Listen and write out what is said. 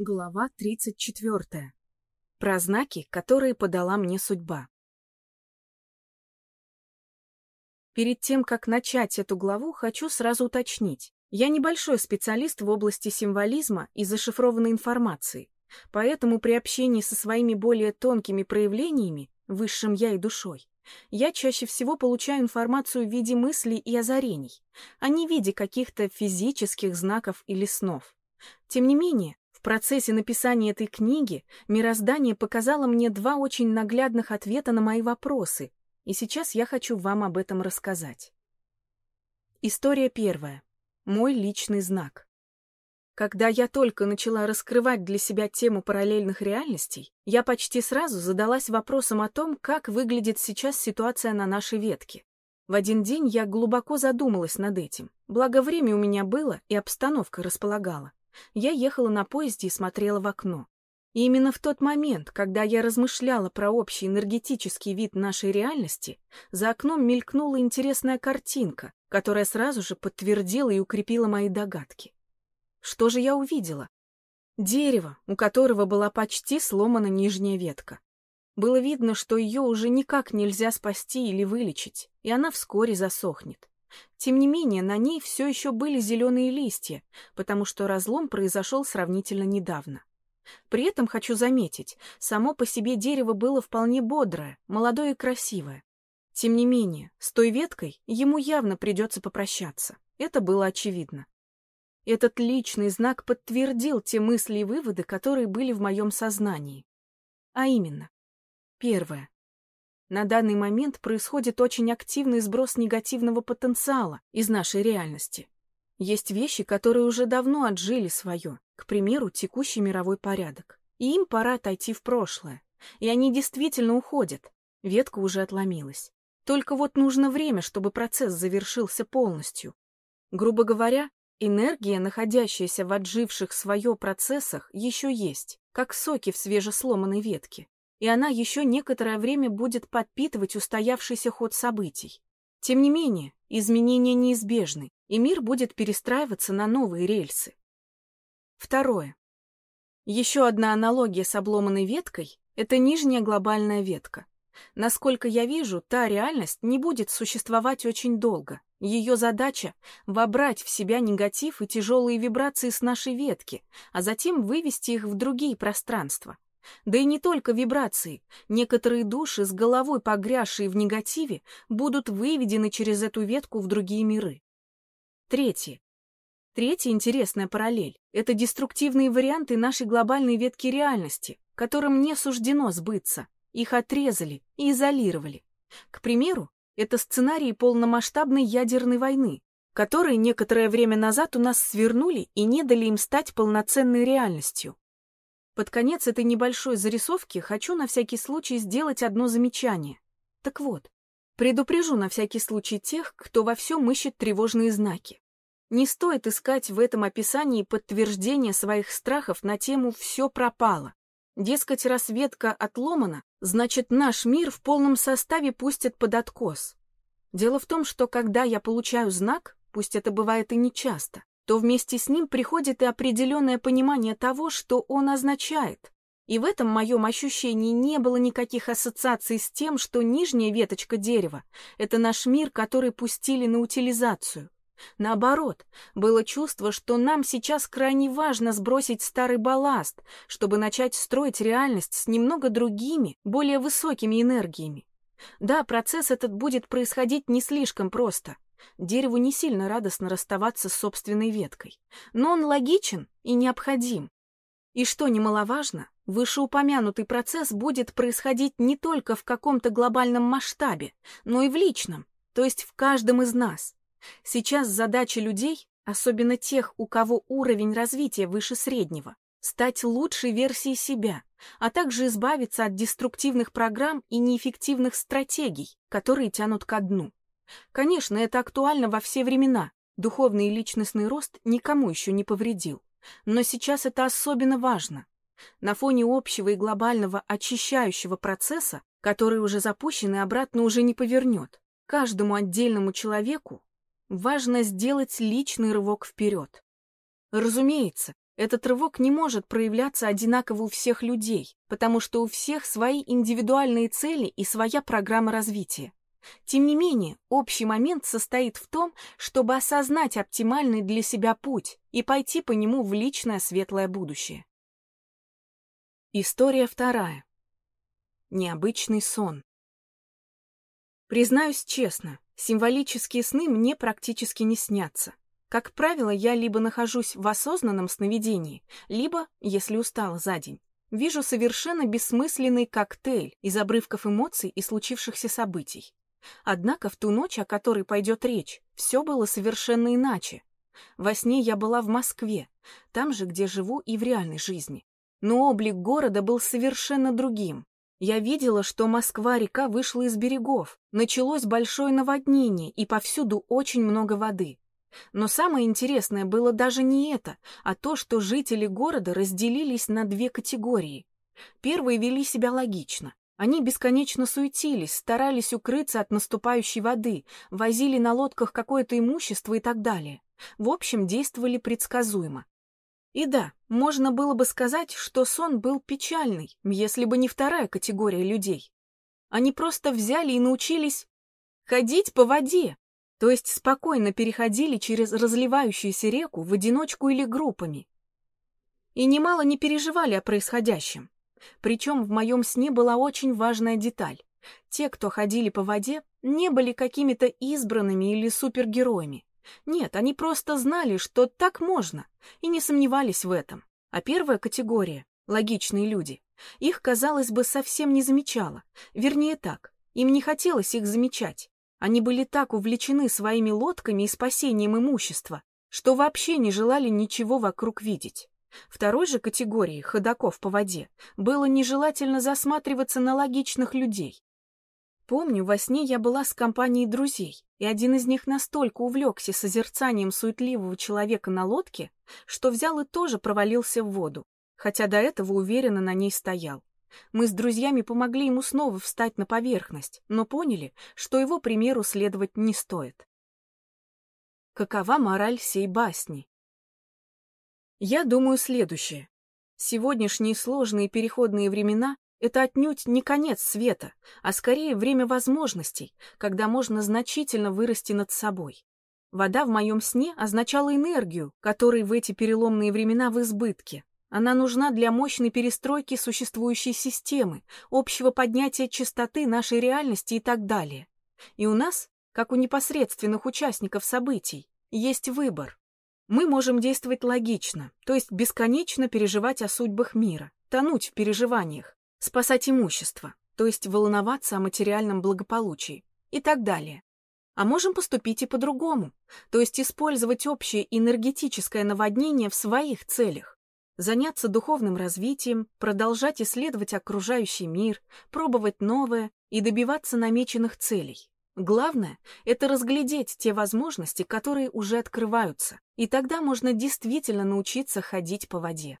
Глава 34. Про знаки, которые подала мне судьба. Перед тем, как начать эту главу, хочу сразу уточнить. Я небольшой специалист в области символизма и зашифрованной информации, поэтому при общении со своими более тонкими проявлениями, высшим я и душой, я чаще всего получаю информацию в виде мыслей и озарений, а не в виде каких-то физических знаков или снов. Тем не менее, в процессе написания этой книги мироздание показало мне два очень наглядных ответа на мои вопросы, и сейчас я хочу вам об этом рассказать. История первая. Мой личный знак. Когда я только начала раскрывать для себя тему параллельных реальностей, я почти сразу задалась вопросом о том, как выглядит сейчас ситуация на нашей ветке. В один день я глубоко задумалась над этим, благо время у меня было и обстановка располагала. Я ехала на поезде и смотрела в окно. И именно в тот момент, когда я размышляла про общий энергетический вид нашей реальности, за окном мелькнула интересная картинка, которая сразу же подтвердила и укрепила мои догадки. Что же я увидела? Дерево, у которого была почти сломана нижняя ветка. Было видно, что ее уже никак нельзя спасти или вылечить, и она вскоре засохнет. Тем не менее, на ней все еще были зеленые листья, потому что разлом произошел сравнительно недавно. При этом хочу заметить, само по себе дерево было вполне бодрое, молодое и красивое. Тем не менее, с той веткой ему явно придется попрощаться. Это было очевидно. Этот личный знак подтвердил те мысли и выводы, которые были в моем сознании. А именно. Первое. На данный момент происходит очень активный сброс негативного потенциала из нашей реальности. Есть вещи, которые уже давно отжили свое, к примеру, текущий мировой порядок. И им пора отойти в прошлое. И они действительно уходят. Ветка уже отломилась. Только вот нужно время, чтобы процесс завершился полностью. Грубо говоря, энергия, находящаяся в отживших свое процессах, еще есть, как соки в свежесломанной ветке и она еще некоторое время будет подпитывать устоявшийся ход событий. Тем не менее, изменения неизбежны, и мир будет перестраиваться на новые рельсы. Второе. Еще одна аналогия с обломанной веткой — это нижняя глобальная ветка. Насколько я вижу, та реальность не будет существовать очень долго. Ее задача — вобрать в себя негатив и тяжелые вибрации с нашей ветки, а затем вывести их в другие пространства. Да и не только вибрации. Некоторые души, с головой погрязшие в негативе, будут выведены через эту ветку в другие миры. Третье. Третья интересная параллель — это деструктивные варианты нашей глобальной ветки реальности, которым не суждено сбыться. Их отрезали и изолировали. К примеру, это сценарии полномасштабной ядерной войны, которые некоторое время назад у нас свернули и не дали им стать полноценной реальностью. Под конец этой небольшой зарисовки хочу на всякий случай сделать одно замечание. Так вот, предупрежу на всякий случай тех, кто во всем ищет тревожные знаки. Не стоит искать в этом описании подтверждение своих страхов на тему «все пропало». Дескать, рассветка отломана, значит, наш мир в полном составе пустят под откос. Дело в том, что когда я получаю знак, пусть это бывает и нечасто, то вместе с ним приходит и определенное понимание того, что он означает. И в этом моем ощущении не было никаких ассоциаций с тем, что нижняя веточка дерева — это наш мир, который пустили на утилизацию. Наоборот, было чувство, что нам сейчас крайне важно сбросить старый балласт, чтобы начать строить реальность с немного другими, более высокими энергиями. Да, процесс этот будет происходить не слишком просто — Дереву не сильно радостно расставаться с собственной веткой, но он логичен и необходим. И что немаловажно, вышеупомянутый процесс будет происходить не только в каком-то глобальном масштабе, но и в личном, то есть в каждом из нас. Сейчас задача людей, особенно тех, у кого уровень развития выше среднего, стать лучшей версией себя, а также избавиться от деструктивных программ и неэффективных стратегий, которые тянут ко дну. Конечно, это актуально во все времена. Духовный и личностный рост никому еще не повредил. Но сейчас это особенно важно. На фоне общего и глобального очищающего процесса, который уже запущен и обратно уже не повернет, каждому отдельному человеку важно сделать личный рывок вперед. Разумеется, Этот рывок не может проявляться одинаково у всех людей, потому что у всех свои индивидуальные цели и своя программа развития. Тем не менее, общий момент состоит в том, чтобы осознать оптимальный для себя путь и пойти по нему в личное светлое будущее. История вторая. Необычный сон. Признаюсь честно, символические сны мне практически не снятся. Как правило, я либо нахожусь в осознанном сновидении, либо, если устала за день, вижу совершенно бессмысленный коктейль из обрывков эмоций и случившихся событий. Однако в ту ночь, о которой пойдет речь, все было совершенно иначе. Во сне я была в Москве, там же, где живу и в реальной жизни. Но облик города был совершенно другим. Я видела, что Москва-река вышла из берегов, началось большое наводнение и повсюду очень много воды. Но самое интересное было даже не это, а то, что жители города разделились на две категории. Первые вели себя логично. Они бесконечно суетились, старались укрыться от наступающей воды, возили на лодках какое-то имущество и так далее. В общем, действовали предсказуемо. И да, можно было бы сказать, что сон был печальный, если бы не вторая категория людей. Они просто взяли и научились ходить по воде, то есть спокойно переходили через разливающуюся реку в одиночку или группами. И немало не переживали о происходящем. Причем в моем сне была очень важная деталь. Те, кто ходили по воде, не были какими-то избранными или супергероями. Нет, они просто знали, что так можно, и не сомневались в этом. А первая категория — логичные люди — их, казалось бы, совсем не замечала. Вернее так, им не хотелось их замечать. Они были так увлечены своими лодками и спасением имущества, что вообще не желали ничего вокруг видеть. Второй же категории ходаков по воде было нежелательно засматриваться на логичных людей. Помню, во сне я была с компанией друзей, и один из них настолько увлекся созерцанием суетливого человека на лодке, что взял и тоже провалился в воду, хотя до этого уверенно на ней стоял. Мы с друзьями помогли ему снова встать на поверхность, но поняли, что его примеру следовать не стоит. Какова мораль сей басни? Я думаю следующее. Сегодняшние сложные переходные времена — это отнюдь не конец света, а скорее время возможностей, когда можно значительно вырасти над собой. Вода в моем сне означала энергию, которой в эти переломные времена в избытке. Она нужна для мощной перестройки существующей системы, общего поднятия частоты нашей реальности и так далее. И у нас, как у непосредственных участников событий, есть выбор. Мы можем действовать логично, то есть бесконечно переживать о судьбах мира, тонуть в переживаниях, спасать имущество, то есть волноваться о материальном благополучии и так далее. А можем поступить и по-другому, то есть использовать общее энергетическое наводнение в своих целях, заняться духовным развитием, продолжать исследовать окружающий мир, пробовать новое и добиваться намеченных целей. Главное — это разглядеть те возможности, которые уже открываются, и тогда можно действительно научиться ходить по воде.